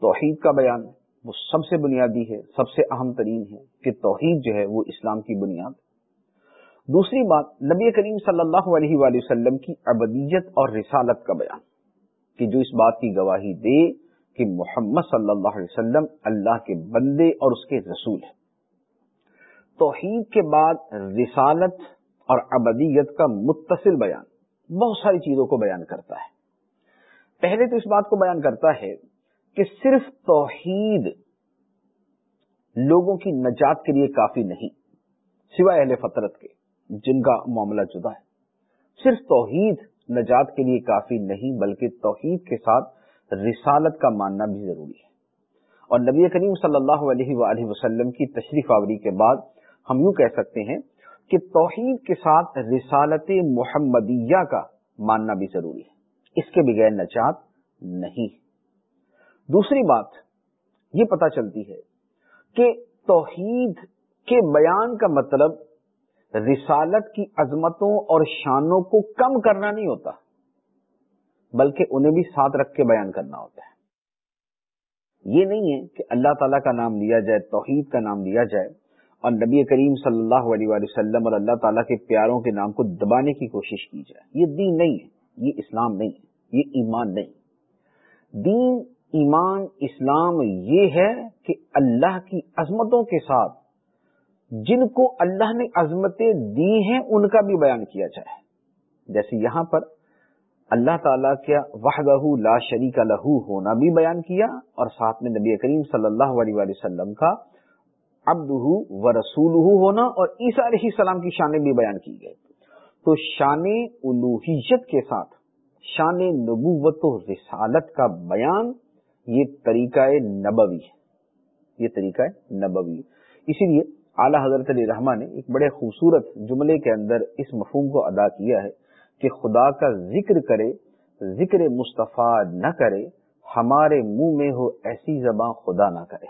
توحید کا بیان وہ سب سے بنیادی ہے، سب سے اہم ترین ہے کہ توحید جو ہے وہ اسلام کی بنیاد دوسری بات، نبی کریم صلی اللہ علیہ وآلہ وسلم کی ابدیت اور رسالت کا بیان کہ جو اس بات کی گواہی دے کہ محمد صلی اللہ علیہ وسلم اللہ کے بندے اور اس کے رسول ہیں۔ توحید کے بعد رسالت اور ابدیت کا متصل بیان بہت ساری چیزوں کو بیان کرتا ہے۔ پہلے تو اس بات کو بیان کرتا ہے کہ صرف توحید لوگوں کی نجات کے لیے کافی نہیں، سوائے اہل فطرت کے، جن کا معاملہ جدا ہے۔ صرف توحید نجات کے لیے کافی نہیں، بلکہ توحید کے ساتھ رسالت کا ماننا بھی ضروری ہے۔ اور نبی کریم صلی اللہ علیہ وآلہ وسلم کی تشریف آوری کے بعد ہم یوں کہہ سکتے ہیں کہ توحید کے ساتھ رسالت محمدیہ کا ماننا بھی ضروری ہے۔ اس کے بغیر نجات نہیں۔ دوسری بات یہ پتا چلتی ہے کہ توحید کے بیان کا مطلب رسالت کی عظمتوں اور شانوں کو کم کرنا نہیں ہوتا، بلکہ انہیں بھی ساتھ رکھ کے بیان کرنا ہوتا ہے۔ یہ نہیں ہے کہ اللہ تعالیٰ کا نام لیا جائے، توحید کا نام لیا جائے اور نبی کریم صلی اللہ علیہ وسلم اور اللہ تعالیٰ کے پیاروں کے نام کو دبانے کی کوشش کی جائے۔ یہ دین نہیں ہے، یہ اسلام نہیں ہے، یہ ایمان نہیں۔ دین ایمان اسلام یہ ہے کہ اللہ کی عظمتوں کے ساتھ جن کو اللہ نے عظمتیں دی ہیں، ان کا بھی بیان کیا جائے۔ جیسے یہاں پر اللہ تعالیٰ کیا وحدہ لا شریک لہو ہونا بھی بیان کیا اور ساتھ میں نبی کریم صلی اللہ علیہ وسلم کا ابد و رسول ہونا اور عیسیٰ علیہ السلام کی شانیں بھی بیان کی گئی۔ تو شان الوحیت کے ساتھ، شان نبوت و رسالت کا بیان یہ طریقہ نبوی ہے۔ یہ طریقہ نبوی اسی لیے اعلیٰ حضرت علی رحمٰ نے ایک بڑے خوبصورت جملے کے اندر اس مفہوم کو ادا کیا ہے کہ خدا کا ذکر کرے، ذکر مصطفیٰ نہ کرے، ہمارے منہ میں ہو ایسی زباں خدا نہ کرے۔